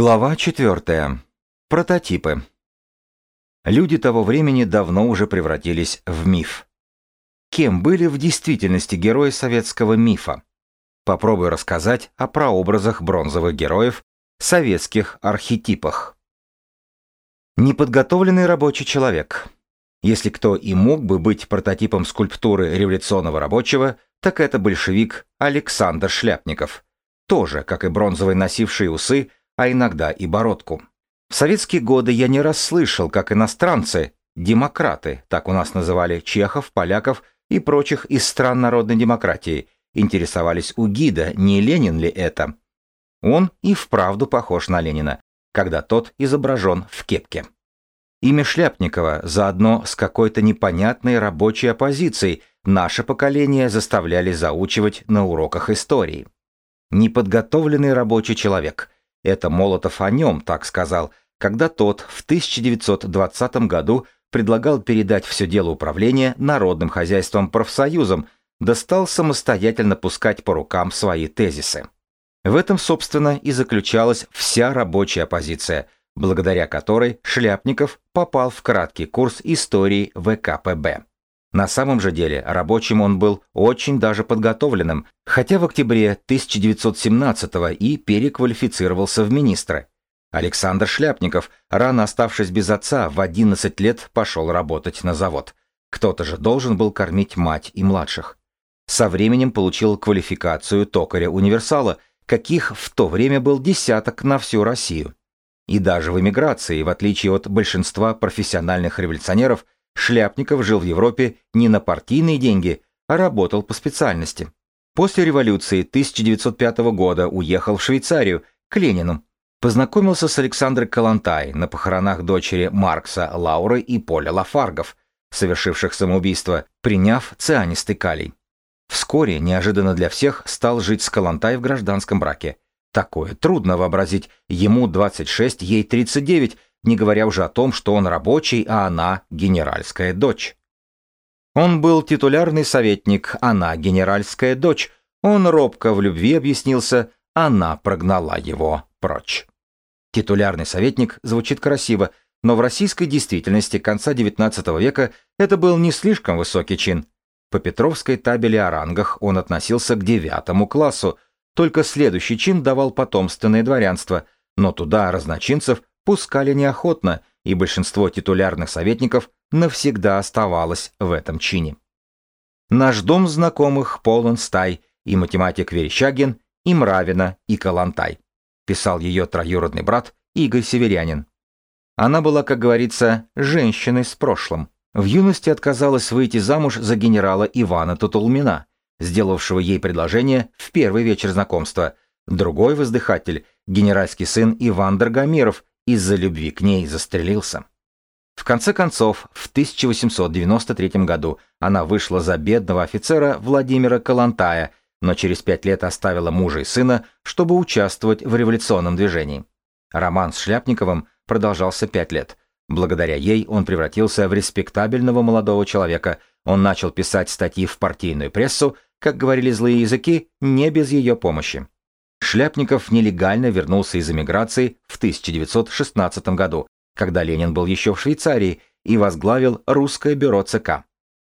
Глава 4. Прототипы. Люди того времени давно уже превратились в миф. Кем были в действительности герои советского мифа? Попробую рассказать о прообразах бронзовых героев, советских архетипах. Неподготовленный рабочий человек. Если кто и мог бы быть прототипом скульптуры революционного рабочего, так это большевик Александр Шляпников. Тоже, как и бронзовый носивший усы, а иногда и бородку. В советские годы я не раз слышал, как иностранцы, демократы, так у нас называли чехов, поляков и прочих из стран народной демократии, интересовались у гида, не Ленин ли это. Он и вправду похож на Ленина, когда тот изображен в кепке. Имя Шляпникова заодно с какой-то непонятной рабочей оппозицией наше поколение заставляли заучивать на уроках истории. Неподготовленный рабочий человек – это Молотов о нем так сказал, когда тот в 1920 году предлагал передать все дело управления народным хозяйством профсоюзам, да стал самостоятельно пускать по рукам свои тезисы. В этом, собственно, и заключалась вся рабочая оппозиция, благодаря которой Шляпников попал в краткий курс истории ВКПБ. На самом же деле рабочим он был очень даже подготовленным, хотя в октябре 1917 и переквалифицировался в министры. Александр Шляпников, рано оставшись без отца, в 11 лет пошел работать на завод. Кто-то же должен был кормить мать и младших. Со временем получил квалификацию токаря-универсала, каких в то время был десяток на всю Россию. И даже в эмиграции, в отличие от большинства профессиональных революционеров, Шляпников жил в Европе не на партийные деньги, а работал по специальности. После революции 1905 года уехал в Швейцарию, к Ленину. Познакомился с Александрой Калантай на похоронах дочери Маркса Лауры и Поля Лафаргов, совершивших самоубийство, приняв цианистый калий. Вскоре, неожиданно для всех, стал жить с Калантай в гражданском браке. Такое трудно вообразить. Ему 26, ей 39, не говоря уже о том, что он рабочий, а она генеральская дочь. Он был титулярный советник, она генеральская дочь. Он робко в любви объяснился, она прогнала его прочь. Титулярный советник звучит красиво, но в российской действительности конца XIX века это был не слишком высокий чин. По Петровской табели о рангах он относился к девятому классу, только следующий чин давал потомственное дворянство, но туда разночинцев пускали неохотно, и большинство титулярных советников навсегда оставалось в этом чине. Наш дом знакомых полон стай, и математик Верещагин, и Мравина, и Калантай, писал ее троюродный брат Игорь Северянин. Она была, как говорится, женщиной с прошлым. В юности отказалась выйти замуж за генерала Ивана Тутулмина, сделавшего ей предложение в первый вечер знакомства. Другой воздыхатель, генеральский сын Иван Драгомиров, из-за любви к ней застрелился. В конце концов, в 1893 году она вышла за бедного офицера Владимира Калантая, но через пять лет оставила мужа и сына, чтобы участвовать в революционном движении. Роман с Шляпниковым продолжался пять лет. Благодаря ей он превратился в респектабельного молодого человека. Он начал писать статьи в партийную прессу, как говорили злые языки, не без ее помощи. Шляпников нелегально вернулся из эмиграции в 1916 году, когда Ленин был еще в Швейцарии и возглавил русское бюро ЦК.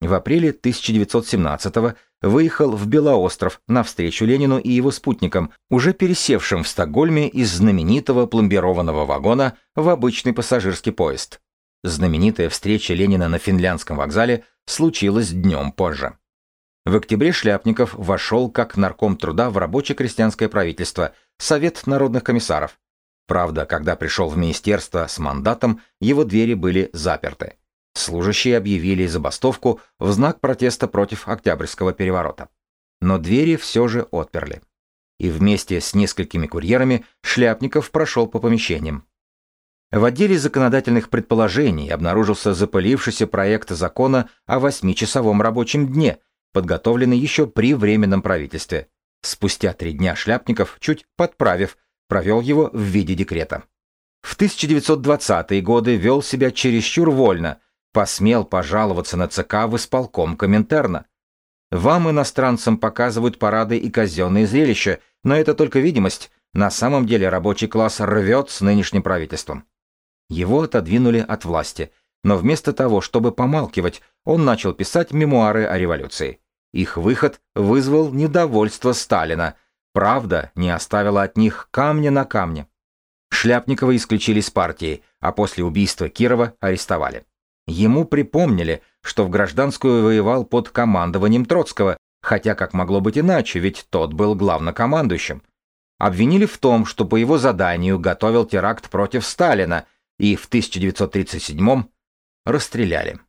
В апреле 1917 выехал в Белоостров навстречу Ленину и его спутникам, уже пересевшим в Стокгольме из знаменитого пломбированного вагона в обычный пассажирский поезд. Знаменитая встреча Ленина на финляндском вокзале случилась днем позже. В октябре Шляпников вошел как нарком труда в рабоче-крестьянское правительство, Совет народных комиссаров. Правда, когда пришел в министерство с мандатом, его двери были заперты. Служащие объявили забастовку в знак протеста против Октябрьского переворота. Но двери все же отперли. И вместе с несколькими курьерами Шляпников прошел по помещениям. В отделе законодательных предположений обнаружился запылившийся проект закона о восьмичасовом рабочем дне – подготовленный еще при Временном правительстве. Спустя три дня Шляпников, чуть подправив, провел его в виде декрета. В 1920-е годы вел себя чересчур вольно, посмел пожаловаться на ЦК в исполком Коминтерна. Вам, иностранцам, показывают парады и казенные зрелища, но это только видимость. на самом деле рабочий класс рвет с нынешним правительством. Его отодвинули от власти, но вместо того, чтобы помалкивать, он начал писать мемуары о революции. Их выход вызвал недовольство Сталина. Правда не оставила от них камня на камне. Шляпникова исключили с партии, а после убийства Кирова арестовали. Ему припомнили, что в гражданскую воевал под командованием Троцкого, хотя как могло быть иначе, ведь тот был главнокомандующим. Обвинили в том, что по его заданию готовил теракт против Сталина, и в 1937 расстреляли.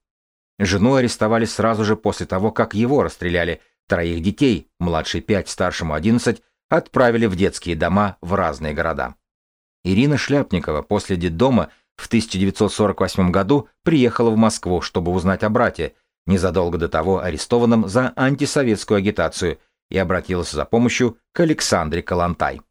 Жену арестовали сразу же после того, как его расстреляли. Троих детей, младший 5, старшему 11, отправили в детские дома в разные города. Ирина Шляпникова после детдома в 1948 году приехала в Москву, чтобы узнать о брате, незадолго до того арестованном за антисоветскую агитацию, и обратилась за помощью к Александре Калантай.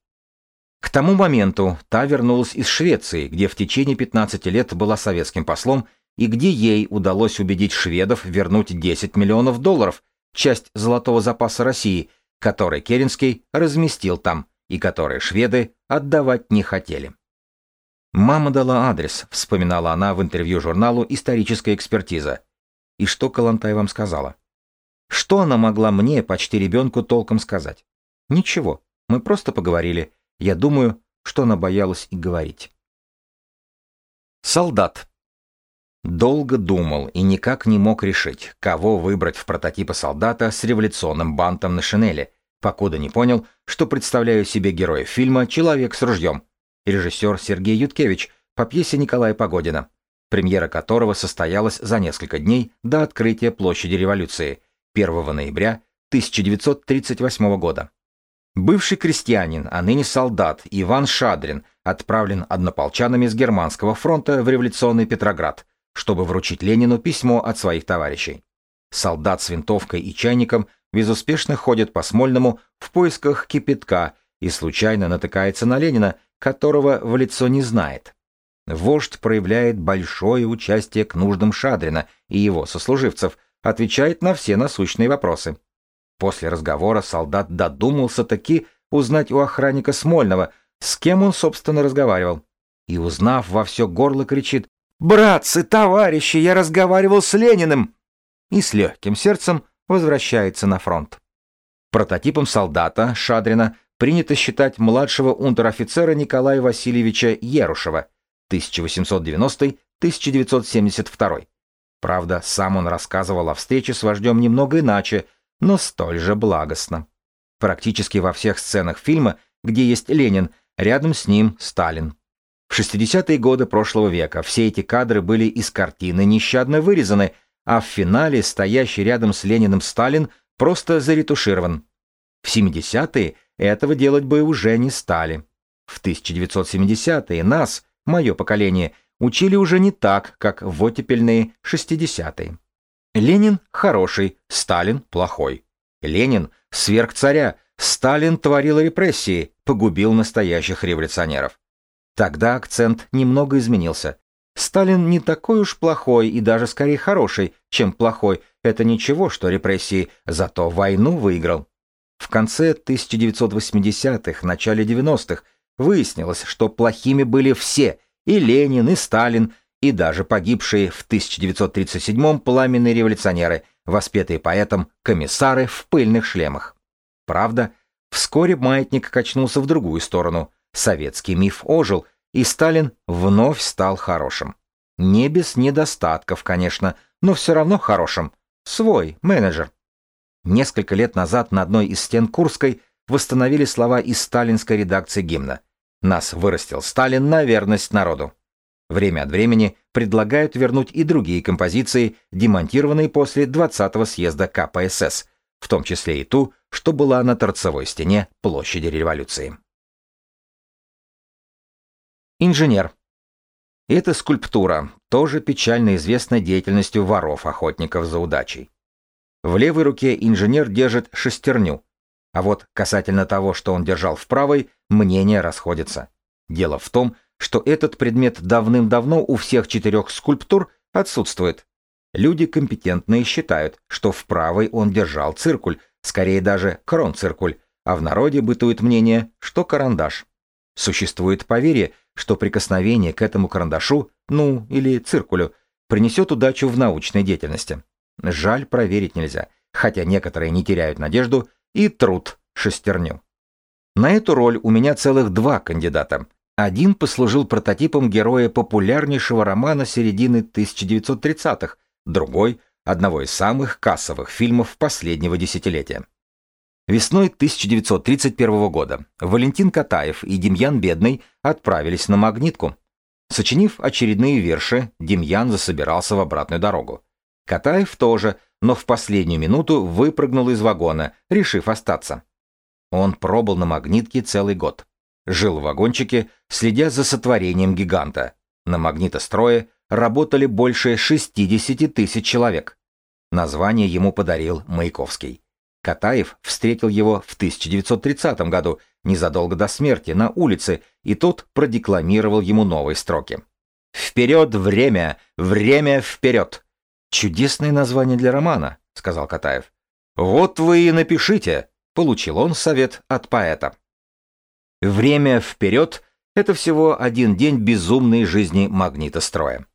К тому моменту та вернулась из Швеции, где в течение 15 лет была советским послом и где ей удалось убедить шведов вернуть 10 миллионов долларов, часть золотого запаса России, который Керенский разместил там, и который шведы отдавать не хотели. «Мама дала адрес», — вспоминала она в интервью журналу «Историческая экспертиза». «И что Калантай вам сказала?» «Что она могла мне, почти ребенку, толком сказать?» «Ничего, мы просто поговорили. Я думаю, что она боялась и говорить». Солдат. Долго думал и никак не мог решить, кого выбрать в прототипа солдата с революционным бантом на шинели, покуда не понял, что представляю себе героя фильма «Человек с ружьем», режиссер Сергей Юткевич по пьесе Николая Погодина, премьера которого состоялась за несколько дней до открытия площади революции 1 ноября 1938 года. Бывший крестьянин, а ныне солдат Иван Шадрин отправлен однополчанами с германского фронта в революционный Петроград, чтобы вручить Ленину письмо от своих товарищей. Солдат с винтовкой и чайником безуспешно ходит по Смольному в поисках кипятка и случайно натыкается на Ленина, которого в лицо не знает. Вождь проявляет большое участие к нуждам Шадрина и его сослуживцев, отвечает на все насущные вопросы. После разговора солдат додумался таки узнать у охранника Смольного, с кем он, собственно, разговаривал. И, узнав во все горло, кричит «Братцы, товарищи, я разговаривал с Лениным!» И с легким сердцем возвращается на фронт. Прототипом солдата Шадрина принято считать младшего унтер-офицера Николая Васильевича Ерушева 1890-1972. Правда, сам он рассказывал о встрече с вождем немного иначе, но столь же благостно. Практически во всех сценах фильма, где есть Ленин, рядом с ним Сталин. В 60-е годы прошлого века все эти кадры были из картины нещадно вырезаны, а в финале стоящий рядом с Лениным Сталин просто заретуширован. В 70-е этого делать бы уже не стали. В 1970-е нас, мое поколение, учили уже не так, как в оттепельные 60-е. Ленин хороший, Сталин плохой. Ленин сверг царя, Сталин творил репрессии, погубил настоящих революционеров. Тогда акцент немного изменился. Сталин не такой уж плохой и даже скорее хороший, чем плохой. Это ничего, что репрессии, зато войну выиграл. В конце 1980-х, начале 90-х выяснилось, что плохими были все, и Ленин, и Сталин, и даже погибшие в 1937-м пламенные революционеры, воспетые поэтом комиссары в пыльных шлемах. Правда, вскоре маятник качнулся в другую сторону – советский миф ожил, и Сталин вновь стал хорошим. Не без недостатков, конечно, но все равно хорошим. Свой менеджер. Несколько лет назад на одной из стен Курской восстановили слова из сталинской редакции гимна. «Нас вырастил Сталин на верность народу». Время от времени предлагают вернуть и другие композиции, демонтированные после 20-го съезда КПСС, в том числе и ту, что была на торцевой стене площади революции. Инженер. Эта скульптура тоже печально известна деятельностью воров-охотников за удачей. В левой руке инженер держит шестерню, а вот касательно того, что он держал в правой, мнения расходятся. Дело в том, что этот предмет давным-давно у всех четырех скульптур отсутствует. Люди компетентные считают, что в правой он держал циркуль, скорее даже крон-циркуль, а в народе бытует мнение, что карандаш. Существует поверье, что прикосновение к этому карандашу, ну, или циркулю, принесет удачу в научной деятельности. Жаль, проверить нельзя, хотя некоторые не теряют надежду и труд шестерню. На эту роль у меня целых два кандидата. Один послужил прототипом героя популярнейшего романа середины 1930-х, другой — одного из самых кассовых фильмов последнего десятилетия. Весной 1931 года Валентин Катаев и Демьян Бедный отправились на магнитку. Сочинив очередные верши, Демьян засобирался в обратную дорогу. Катаев тоже, но в последнюю минуту выпрыгнул из вагона, решив остаться. Он пробыл на магнитке целый год. Жил в вагончике, следя за сотворением гиганта. На магнитострое работали больше 60 тысяч человек. Название ему подарил Маяковский. Катаев встретил его в 1930 году, незадолго до смерти, на улице, и тот продекламировал ему новые строки. «Вперед, время! Время вперед!» «Чудесное название для романа», — сказал Катаев. «Вот вы и напишите», — получил он совет от поэта. Время вперед — это всего один день безумной жизни магнитостроя.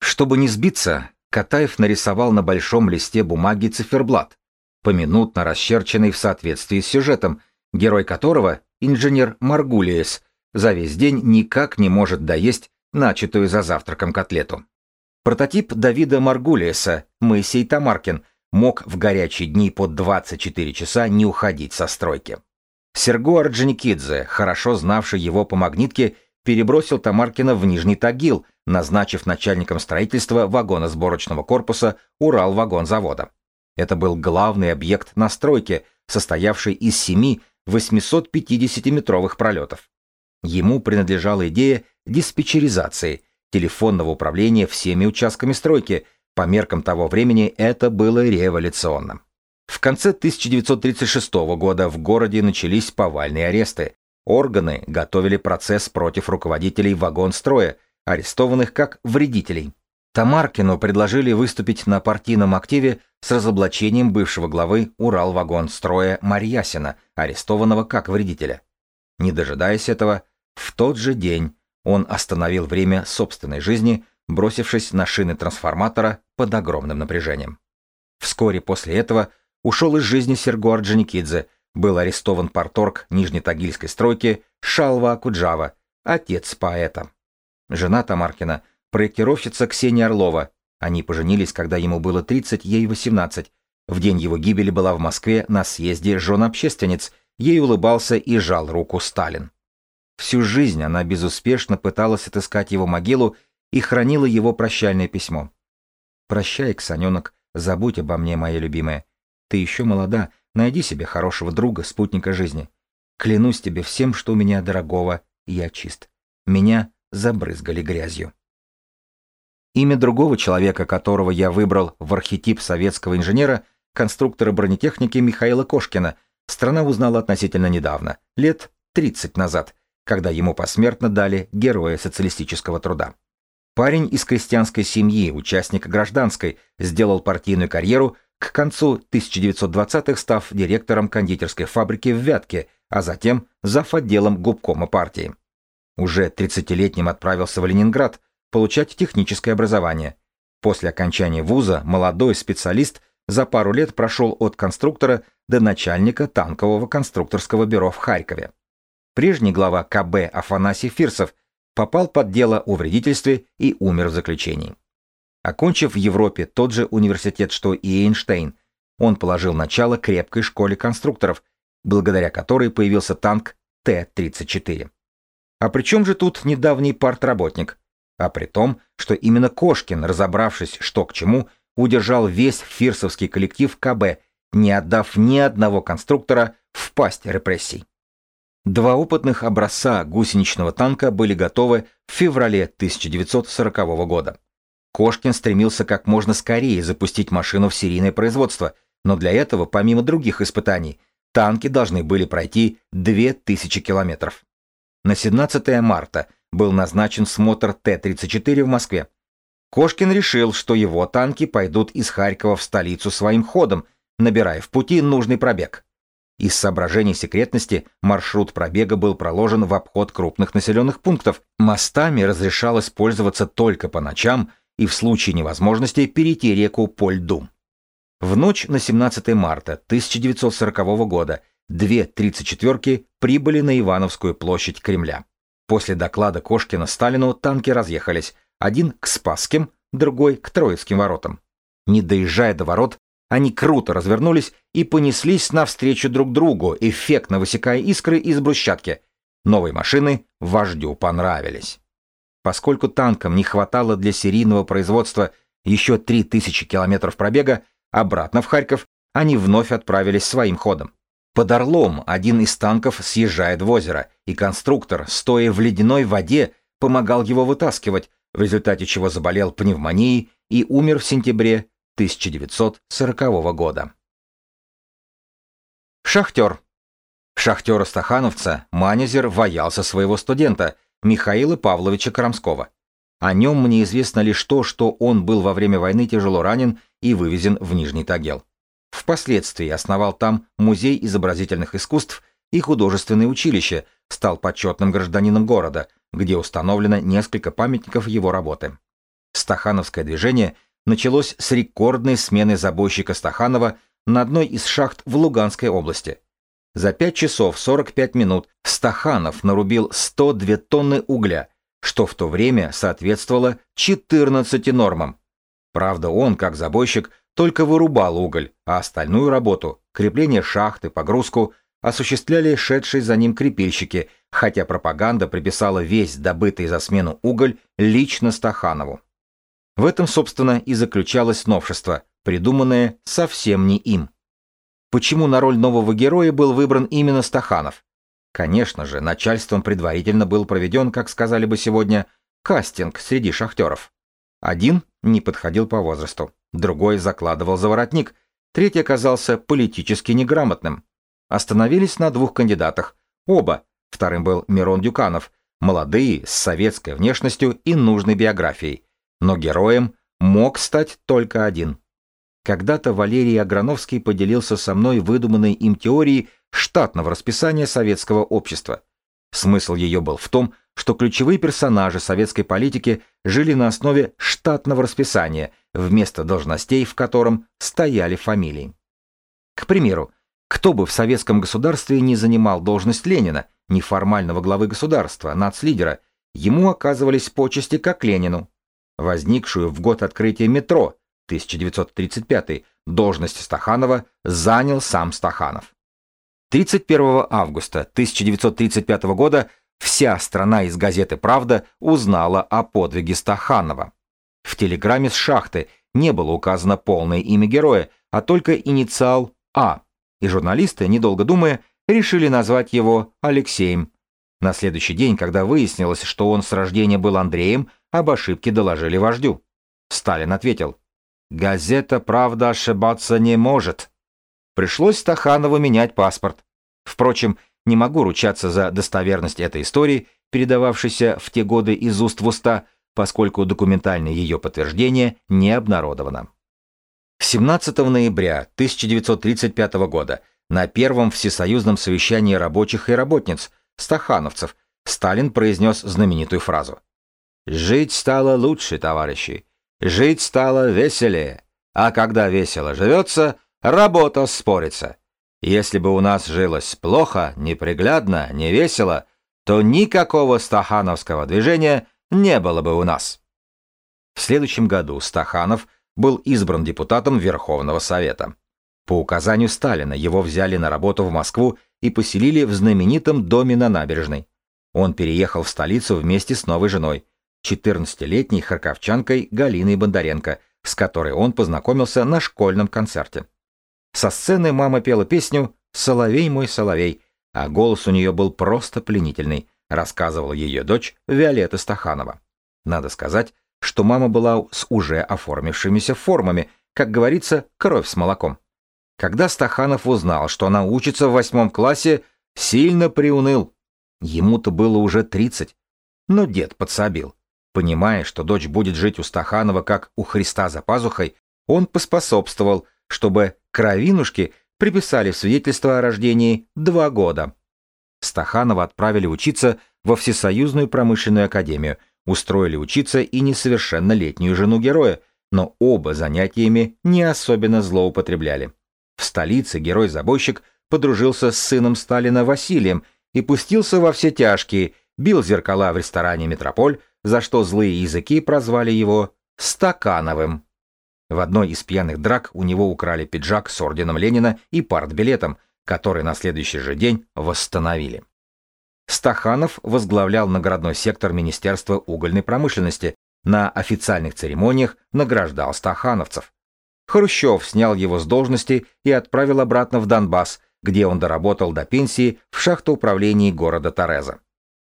Чтобы не сбиться, Катаев нарисовал на большом листе бумаги циферблат, поминутно расчерченный в соответствии с сюжетом, герой которого, инженер Маргулиес, за весь день никак не может доесть начатую за завтраком котлету. Прототип Давида Маргулиеса, Моисей Тамаркин, мог в горячие дни под 24 часа не уходить со стройки. Серго Орджоникидзе, хорошо знавший его по магнитке, перебросил Тамаркина в Нижний Тагил, назначив начальником строительства вагоносборочного корпуса Уралвагонзавода. Это был главный объект на стройке, состоявший из семи 850-метровых пролетов. Ему принадлежала идея диспетчеризации, телефонного управления всеми участками стройки. По меркам того времени это было революционно. В конце 1936 года в городе начались повальные аресты. Органы готовили процесс против руководителей вагонстроя, арестованных как вредителей. Тамаркину предложили выступить на партийном активе с разоблачением бывшего главы Уралвагонстроя Марьясина, арестованного как вредителя. Не дожидаясь этого, в тот же день он остановил время собственной жизни, бросившись на шины трансформатора под огромным напряжением. Вскоре после этого ушел из жизни Серго Орджоникидзе, был арестован порторг Нижнетагильской стройки Шалва Акуджава, отец поэта. Жена Тамаркина, проектировщица Ксения Орлова. Они поженились, когда ему было 30, ей 18. В день его гибели была в Москве на съезде жен-общественниц, ей улыбался и жал руку Сталин. Всю жизнь она безуспешно пыталась отыскать его могилу и хранила его прощальное письмо. «Прощай, Ксаненок, забудь обо мне, моя любимая. Ты еще молода, найди себе хорошего друга, спутника жизни. Клянусь тебе всем, что у меня дорогого, я чист. Меня забрызгали грязью». Имя другого человека, которого я выбрал в архетип советского инженера, конструктора бронетехники Михаила Кошкина, страна узнала относительно недавно, лет 30 назад – когда ему посмертно дали Героя социалистического труда. Парень из крестьянской семьи, участник гражданской, сделал партийную карьеру, к концу 1920-х став директором кондитерской фабрики в Вятке, а затем зав. отделом губкома партии. Уже 30-летним отправился в Ленинград получать техническое образование. После окончания вуза молодой специалист за пару лет прошел от конструктора до начальника танкового конструкторского бюро в Харькове. Прежний глава КБ Афанасий Фирсов попал под дело о вредительстве и умер в заключении. Окончив в Европе тот же университет, что и Эйнштейн, он положил начало крепкой школе конструкторов, благодаря которой появился танк Т-34. А при чем же тут недавний партработник? А при том, что именно Кошкин, разобравшись, что к чему, удержал весь фирсовский коллектив КБ, не отдав ни одного конструктора в пасть репрессий. Два опытных образца гусеничного танка были готовы в феврале 1940 года. Кошкин стремился как можно скорее запустить машину в серийное производство, но для этого, помимо других испытаний, танки должны были пройти 2000 километров. На 17 марта был назначен смотр Т-34 в Москве. Кошкин решил, что его танки пойдут из Харькова в столицу своим ходом, набирая в пути нужный пробег. Из соображений секретности маршрут пробега был проложен в обход крупных населенных пунктов. Мостами разрешалось пользоваться только по ночам и в случае невозможности перейти реку по льду. В ночь на 17 марта 1940 года две 34-ки прибыли на Ивановскую площадь Кремля. После доклада Кошкина Сталину танки разъехались, один к Спасским, другой к Троицким воротам. Не доезжая до ворот, они круто развернулись и понеслись навстречу друг другу, эффектно высекая искры из брусчатки. Новые машины вождю понравились. Поскольку танкам не хватало для серийного производства еще 3000 километров пробега, обратно в Харьков они вновь отправились своим ходом. Под Орлом один из танков съезжает в озеро, и конструктор, стоя в ледяной воде, помогал его вытаскивать, в результате чего заболел пневмонией и умер в сентябре 1940 года. Шахтер. Шахтера-стахановца Манезер воялся своего студента Михаила Павловича Крамского. О нем мне известно лишь то, что он был во время войны тяжело ранен и вывезен в Нижний Тагил. Впоследствии основал там Музей изобразительных искусств и художественное училище, стал почетным гражданином города, где установлено несколько памятников его работы. Стахановское движение началось с рекордной смены забойщика Стаханова на одной из шахт в Луганской области. За 5 часов 45 минут Стаханов нарубил 102 тонны угля, что в то время соответствовало 14 нормам. Правда, он, как забойщик, только вырубал уголь, а остальную работу, крепление шахты, погрузку, осуществляли шедшие за ним крепильщики, хотя пропаганда приписала весь добытый за смену уголь лично Стаханову. В этом, собственно, и заключалось новшество, придуманное совсем не им. Почему на роль нового героя был выбран именно Стаханов? Конечно же, начальством предварительно был проведен, как сказали бы сегодня, кастинг среди шахтеров. Один не подходил по возрасту, другой закладывал за воротник, третий оказался политически неграмотным. Остановились на двух кандидатах, оба, вторым был Мирон Дюканов, молодые, с советской внешностью и нужной биографией, но героем мог стать только один. Когда-то Валерий Аграновский поделился со мной выдуманной им теорией штатного расписания советского общества. Смысл ее был в том, что ключевые персонажи советской политики жили на основе штатного расписания, вместо должностей, в котором стояли фамилии. К примеру, кто бы в советском государстве не занимал должность Ленина, неформального главы государства, нацлидера, ему оказывались почести как Ленину, возникшую в год открытия метро 1935 должность Стаханова занял сам Стаханов. 31 августа 1935 года вся страна из газеты «Правда» узнала о подвиге Стаханова. В телеграмме с шахты не было указано полное имя героя, а только инициал А, и журналисты, недолго думая, решили назвать его Алексеем. На следующий день, когда выяснилось, что он с рождения был Андреем, об ошибке доложили вождю. Сталин ответил, «Газета «Правда» ошибаться не может». Пришлось Стаханову менять паспорт. Впрочем, не могу ручаться за достоверность этой истории, передававшейся в те годы из уст в уста, поскольку документальное ее подтверждение не обнародовано. 17 ноября 1935 года на первом всесоюзном совещании рабочих и работниц, стахановцев, Сталин произнес знаменитую фразу Жить стало лучше, товарищи. Жить стало веселее. А когда весело живется, работа спорится. Если бы у нас жилось плохо, неприглядно, невесело, то никакого стахановского движения не было бы у нас. В следующем году Стаханов был избран депутатом Верховного Совета. По указанию Сталина его взяли на работу в Москву и поселили в знаменитом доме на набережной. Он переехал в столицу вместе с новой женой, 14-летней харьковчанкой Галиной Бондаренко, с которой он познакомился на школьном концерте. Со сцены мама пела песню «Соловей мой соловей», а голос у нее был просто пленительный, рассказывала ее дочь Виолетта Стаханова. Надо сказать, что мама была с уже оформившимися формами, как говорится, кровь с молоком. Когда Стаханов узнал, что она учится в восьмом классе, сильно приуныл. Ему-то было уже тридцать. Но дед подсобил. Понимая, что дочь будет жить у Стаханова как у Христа за пазухой, он поспособствовал, чтобы кровинушки приписали свидетельство о рождении два года. Стаханова отправили учиться во Всесоюзную промышленную академию, устроили учиться и несовершеннолетнюю жену героя, но оба занятиями не особенно злоупотребляли. В столице герой-забойщик подружился с сыном Сталина Василием и пустился во все тяжкие, бил зеркала в ресторане «Метрополь», за что злые языки прозвали его «Стакановым». В одной из пьяных драк у него украли пиджак с орденом Ленина и партбилетом, который на следующий же день восстановили. Стаханов возглавлял наградной сектор Министерства угольной промышленности, на официальных церемониях награждал стахановцев. Хрущев снял его с должности и отправил обратно в Донбасс, где он доработал до пенсии в шахтоуправлении города Тореза.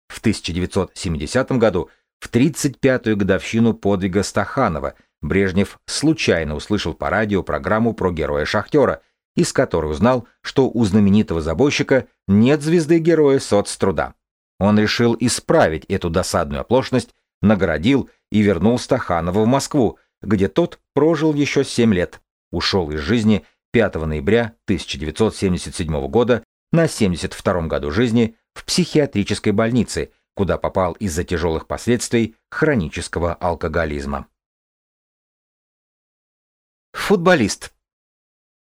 В 1970 году, в 35-ю годовщину подвига Стаханова, Брежнев случайно услышал по радио программу про героя-шахтера, из которой узнал, что у знаменитого забойщика нет звезды-героя соцтруда. Он решил исправить эту досадную оплошность, наградил и вернул Стаханова в Москву, где тот прожил еще 7 лет, ушел из жизни 5 ноября 1977 года на 72 году жизни в психиатрической больнице, куда попал из-за тяжелых последствий хронического алкоголизма. Футболист.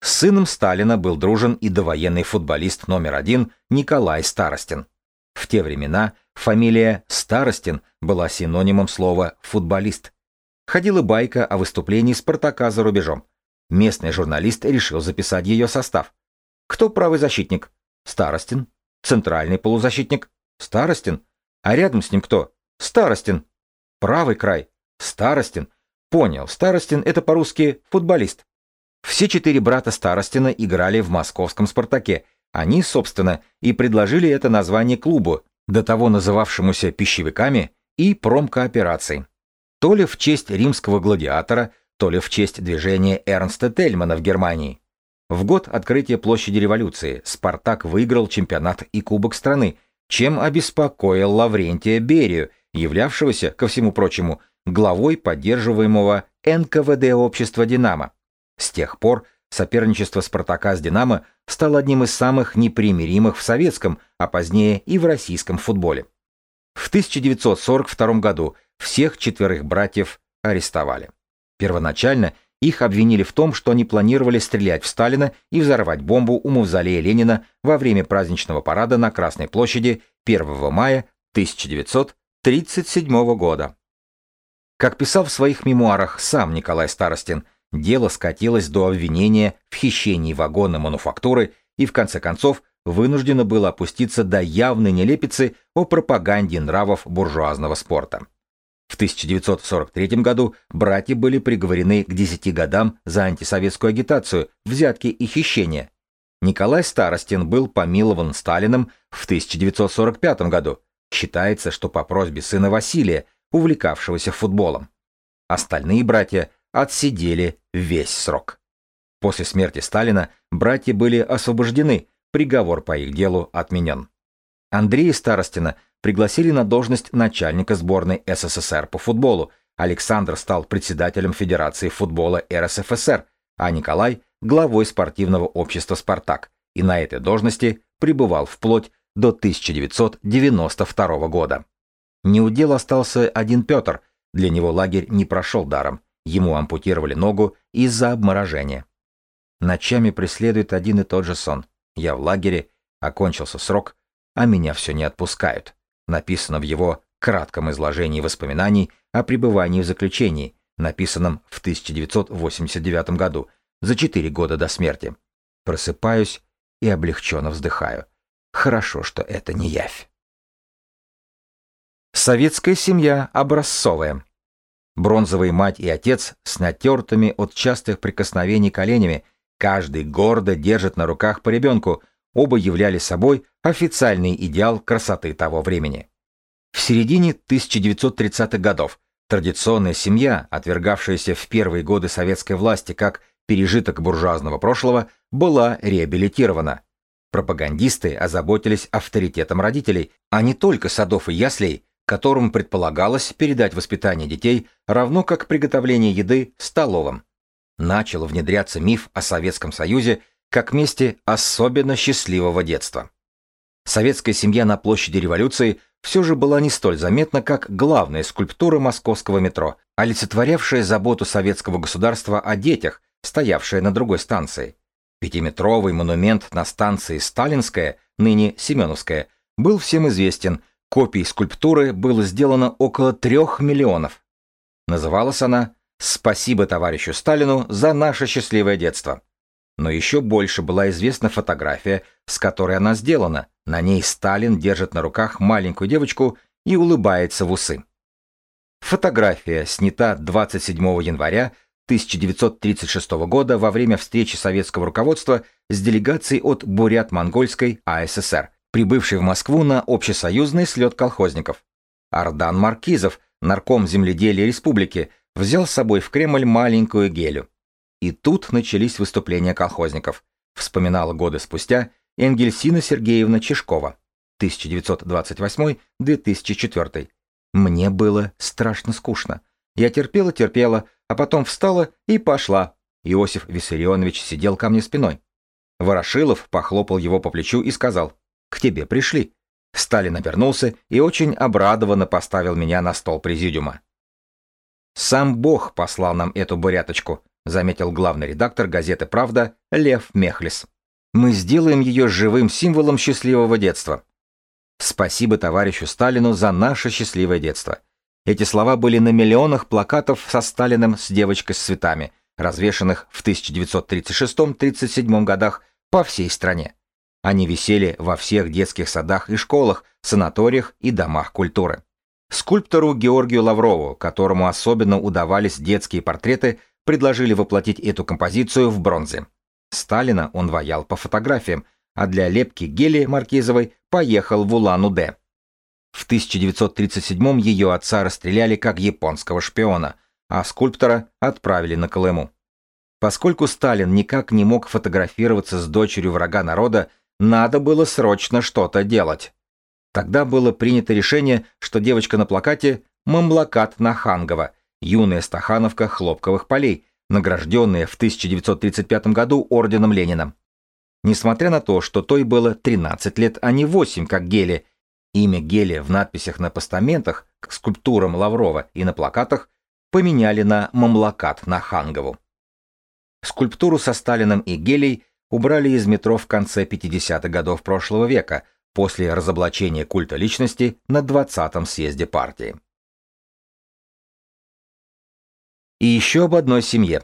С сыном Сталина был дружен и довоенный футболист номер один Николай Старостин. В те времена фамилия Старостин была синонимом слова «футболист». Ходила байка о выступлении «Спартака» за рубежом. Местный журналист решил записать ее состав. Кто правый защитник? Старостин. Центральный полузащитник? Старостин. А рядом с ним кто? Старостин. Правый край. Старостин. Понял, Старостин — это по-русски футболист. Все четыре брата Старостина играли в московском «Спартаке». Они, собственно, и предложили это название клубу, до того называвшемуся пищевиками и промкооперацией. То ли в честь римского гладиатора, то ли в честь движения Эрнста Тельмана в Германии. В год открытия площади революции Спартак выиграл чемпионат и Кубок страны, чем обеспокоил Лаврентия Берию, являвшегося, ко всему прочему, главой поддерживаемого НКВД общества «Динамо». С тех пор соперничество Спартака с «Динамо» стало одним из самых непримиримых в советском, а позднее и в российском футболе. В 1942 году всех четверых братьев арестовали. Первоначально их обвинили в том, что они планировали стрелять в Сталина и взорвать бомбу у мавзолея Ленина во время праздничного парада на Красной площади 1 мая 1937 года. Как писал в своих мемуарах сам Николай Старостин, дело скатилось до обвинения в хищении вагона мануфактуры и в конце концов вынуждено было опуститься до явной нелепицы о пропаганде нравов буржуазного спорта. В 1943 году братья были приговорены к 10 годам за антисоветскую агитацию, взятки и хищения. Николай Старостин был помилован Сталиным в 1945 году. Считается, что по просьбе сына Василия, увлекавшегося футболом. Остальные братья отсидели весь срок. После смерти Сталина братья были освобождены, приговор по их делу отменен. Андрея Старостина пригласили на должность начальника сборной СССР по футболу. Александр стал председателем Федерации футбола РСФСР, а Николай – главой спортивного общества «Спартак», и на этой должности пребывал вплоть до 1992 года. Неудел остался один Петр, для него лагерь не прошел даром, ему ампутировали ногу из-за обморожения. Ночами преследует один и тот же сон. Я в лагере, окончился срок, а меня все не отпускают написано в его кратком изложении воспоминаний о пребывании в заключении, написанном в 1989 году, за четыре года до смерти. Просыпаюсь и облегченно вздыхаю. Хорошо, что это не явь. Советская семья образцовая. Бронзовые мать и отец с натертыми от частых прикосновений коленями, каждый гордо держит на руках по ребенку, оба являли собой официальный идеал красоты того времени. В середине 1930-х годов традиционная семья, отвергавшаяся в первые годы советской власти как пережиток буржуазного прошлого, была реабилитирована. Пропагандисты озаботились авторитетом родителей, а не только садов и яслей, которым предполагалось передать воспитание детей, равно как приготовление еды столовым. Начал внедряться миф о Советском Союзе как месте особенно счастливого детства. Советская семья на площади революции все же была не столь заметна, как главная скульптура московского метро, олицетворявшая заботу советского государства о детях, стоявшая на другой станции. Пятиметровый монумент на станции Сталинская, ныне Семеновская, был всем известен, копий скульптуры было сделано около трех миллионов. Называлась она «Спасибо товарищу Сталину за наше счастливое детство». Но еще больше была известна фотография, с которой она сделана. На ней Сталин держит на руках маленькую девочку и улыбается в усы. Фотография снята 27 января 1936 года во время встречи советского руководства с делегацией от Бурят-Монгольской АССР, прибывшей в Москву на общесоюзный слет колхозников. Ардан Маркизов, нарком земледелия республики, взял с собой в Кремль маленькую гелю. И тут начались выступления колхозников, вспоминала годы спустя Энгельсина Сергеевна Чешкова, 1928-2004. Мне было страшно скучно. Я терпела-терпела, а потом встала и пошла. Иосиф Виссарионович сидел ко мне спиной. Ворошилов похлопал его по плечу и сказал, «К тебе пришли». Сталин обернулся и очень обрадованно поставил меня на стол президиума. «Сам Бог послал нам эту буряточку», заметил главный редактор газеты «Правда» Лев Мехлис. «Мы сделаем ее живым символом счастливого детства». Спасибо товарищу Сталину за наше счастливое детство. Эти слова были на миллионах плакатов со Сталиным с девочкой с цветами, развешанных в 1936-37 годах по всей стране. Они висели во всех детских садах и школах, санаториях и домах культуры. Скульптору Георгию Лаврову, которому особенно удавались детские портреты, предложили воплотить эту композицию в бронзе. Сталина он ваял по фотографиям, а для лепки Гели Маркизовой поехал в Улан-Удэ. В 1937 ее отца расстреляли как японского шпиона, а скульптора отправили на Колыму. Поскольку Сталин никак не мог фотографироваться с дочерью врага народа, надо было срочно что-то делать. Тогда было принято решение, что девочка на плакате – Мамлакат Нахангова, юная стахановка хлопковых полей, награжденная в 1935 году орденом Ленина. Несмотря на то, что той было 13 лет, а не 8, как Гели, имя Гели в надписях на постаментах, к скульптурам Лаврова и на плакатах поменяли на Мамлакат Нахангову. Скульптуру со Сталиным и Гелей убрали из метро в конце 50-х годов прошлого века, после разоблачения культа личности на 20-м съезде партии. И еще об одной семье.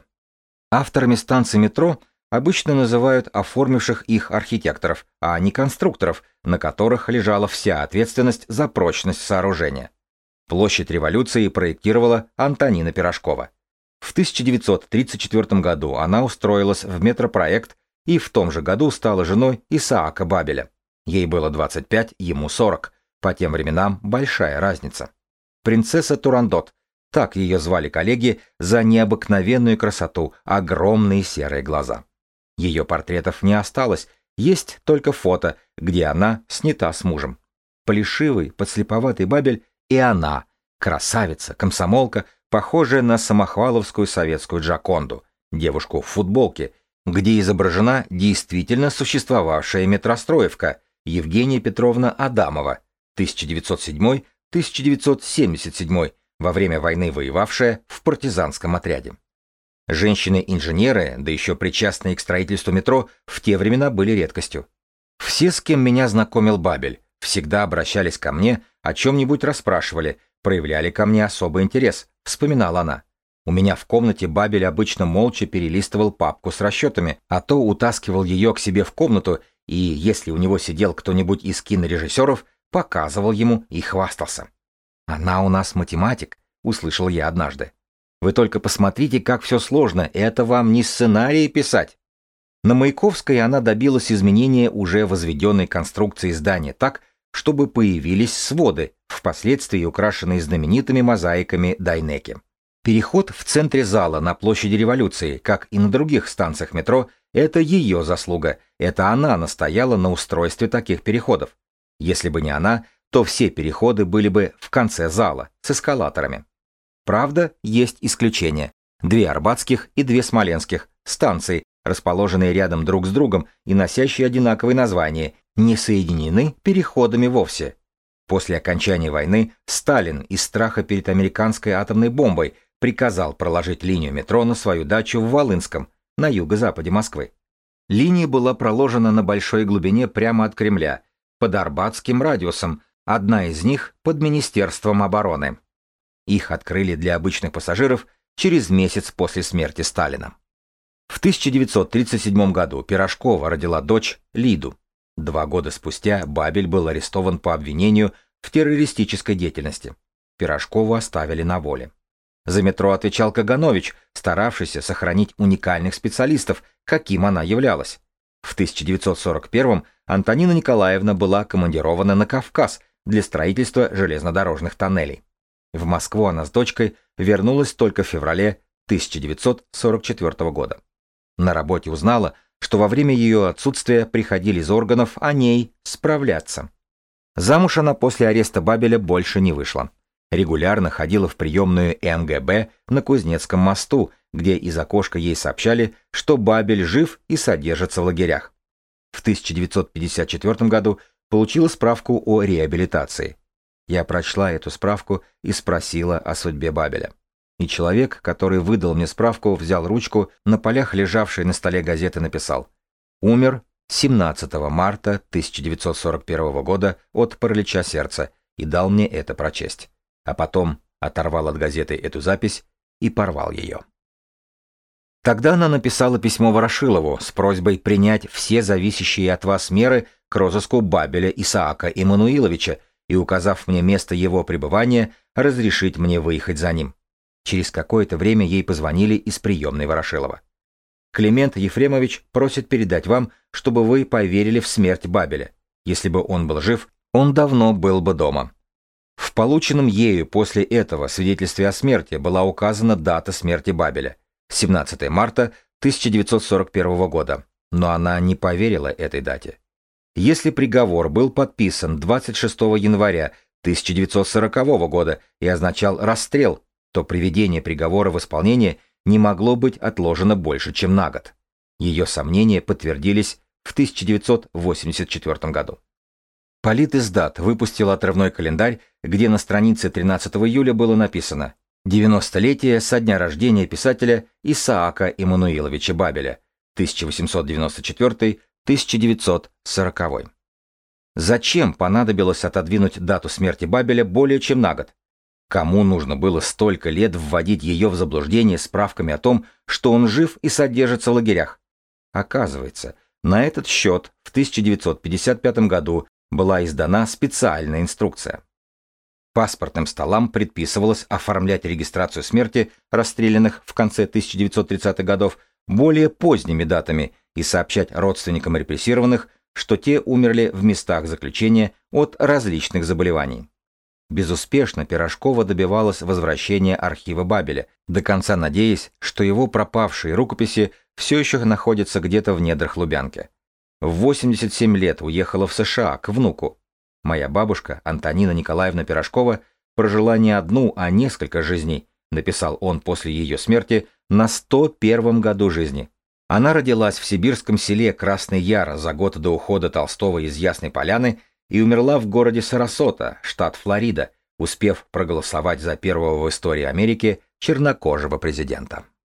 Авторами станций метро обычно называют оформивших их архитекторов, а не конструкторов, на которых лежала вся ответственность за прочность сооружения. Площадь революции проектировала Антонина Пирожкова. В 1934 году она устроилась в метропроект и в том же году стала женой Исаака Бабеля. Ей было 25, ему 40. По тем временам большая разница. Принцесса Турандот, так ее звали коллеги за необыкновенную красоту, огромные серые глаза. Ее портретов не осталось, есть только фото, где она снята с мужем. Плешивый, подслеповатый Бабель и она, красавица, комсомолка, похожая на самохваловскую советскую Джаконду, девушку в футболке, где изображена действительно существовавшая метростроевка Евгения Петровна Адамова, 1907-1977, во время войны воевавшая в партизанском отряде. Женщины-инженеры, да еще причастные к строительству метро, в те времена были редкостью. Все, с кем меня знакомил Бабель, всегда обращались ко мне, о чем-нибудь расспрашивали, проявляли ко мне особый интерес, вспоминала она. У меня в комнате Бабель обычно молча перелистывал папку с расчетами, а то утаскивал ее к себе в комнату и, если у него сидел кто-нибудь из кинорежиссеров, показывал ему и хвастался. «Она у нас математик», — услышал я однажды. Вы только посмотрите, как все сложно, это вам не сценарии писать. На Маяковской она добилась изменения уже возведенной конструкции здания так, чтобы появились своды, впоследствии украшенные знаменитыми мозаиками Дайнеки. Переход в центре зала на площади революции, как и на других станциях метро, это ее заслуга, это она настояла на устройстве таких переходов. Если бы не она, то все переходы были бы в конце зала, с эскалаторами. Правда, есть исключения. Две арбатских и две смоленских станции, расположенные рядом друг с другом и носящие одинаковые названия, не соединены переходами вовсе. После окончания войны Сталин из страха перед американской атомной бомбой приказал проложить линию метро на свою дачу в Волынском, на юго-западе Москвы. Линия была проложена на большой глубине прямо от Кремля, под Арбатским радиусом, одна из них под Министерством обороны. Их открыли для обычных пассажиров через месяц после смерти Сталина. В 1937 году Пирожкова родила дочь Лиду. Два года спустя Бабель был арестован по обвинению в террористической деятельности. Пирожкову оставили на воле. За метро отвечал Каганович, старавшийся сохранить уникальных специалистов, каким она являлась. В 1941 Антонина Николаевна была командирована на Кавказ для строительства железнодорожных тоннелей. В Москву она с дочкой вернулась только в феврале 1944 года. На работе узнала, что во время ее отсутствия приходили из органов о ней справляться. Замуж она после ареста Бабеля больше не вышла. Регулярно ходила в приемную НГБ на Кузнецком мосту, где из окошка ей сообщали, что Бабель жив и содержится в лагерях. В 1954 году получила справку о реабилитации. Я прочла эту справку и спросила о судьбе Бабеля. И человек, который выдал мне справку, взял ручку, на полях лежавшей на столе газеты написал «Умер 17 марта 1941 года от паралича сердца» и дал мне это прочесть. А потом оторвал от газеты эту запись и порвал ее. Тогда она написала письмо Ворошилову с просьбой принять все зависящие от вас меры к розыску Бабеля Исаака Иммануиловича и, указав мне место его пребывания, разрешить мне выехать за ним. Через какое-то время ей позвонили из приемной Ворошилова. Климент Ефремович просит передать вам, чтобы вы поверили в смерть Бабеля. Если бы он был жив, он давно был бы дома. В полученном ею после этого свидетельстве о смерти была указана дата смерти Бабеля – 17 марта 1941 года, но она не поверила этой дате. Если приговор был подписан 26 января 1940 года и означал расстрел, то приведение приговора в исполнение не могло быть отложено больше, чем на год. Ее сомнения подтвердились в 1984 году. Политиздат выпустил отрывной календарь, где на странице 13 июля было написано «90-летие со дня рождения писателя Исаака Иммануиловича Бабеля, 1894 1940. Зачем понадобилось отодвинуть дату смерти Бабеля более чем на год? Кому нужно было столько лет вводить ее в заблуждение справками о том, что он жив и содержится в лагерях? Оказывается, на этот счет в 1955 году была издана специальная инструкция. Паспортным столам предписывалось оформлять регистрацию смерти расстрелянных в конце 1930-х годов более поздними датами и сообщать родственникам репрессированных, что те умерли в местах заключения от различных заболеваний. Безуспешно Пирожкова добивалась возвращения архива Бабеля, до конца надеясь, что его пропавшие рукописи все еще находятся где-то в недрах Лубянки. В 87 лет уехала в США к внуку. Моя бабушка, Антонина Николаевна Пирожкова, прожила не одну, а несколько жизней, написал он после ее смерти, на 101 году жизни. Она родилась в сибирском селе Красный Яр за год до ухода Толстого из Ясной Поляны и умерла в городе Сарасота, штат Флорида, успев проголосовать за первого в истории Америки чернокожего президента.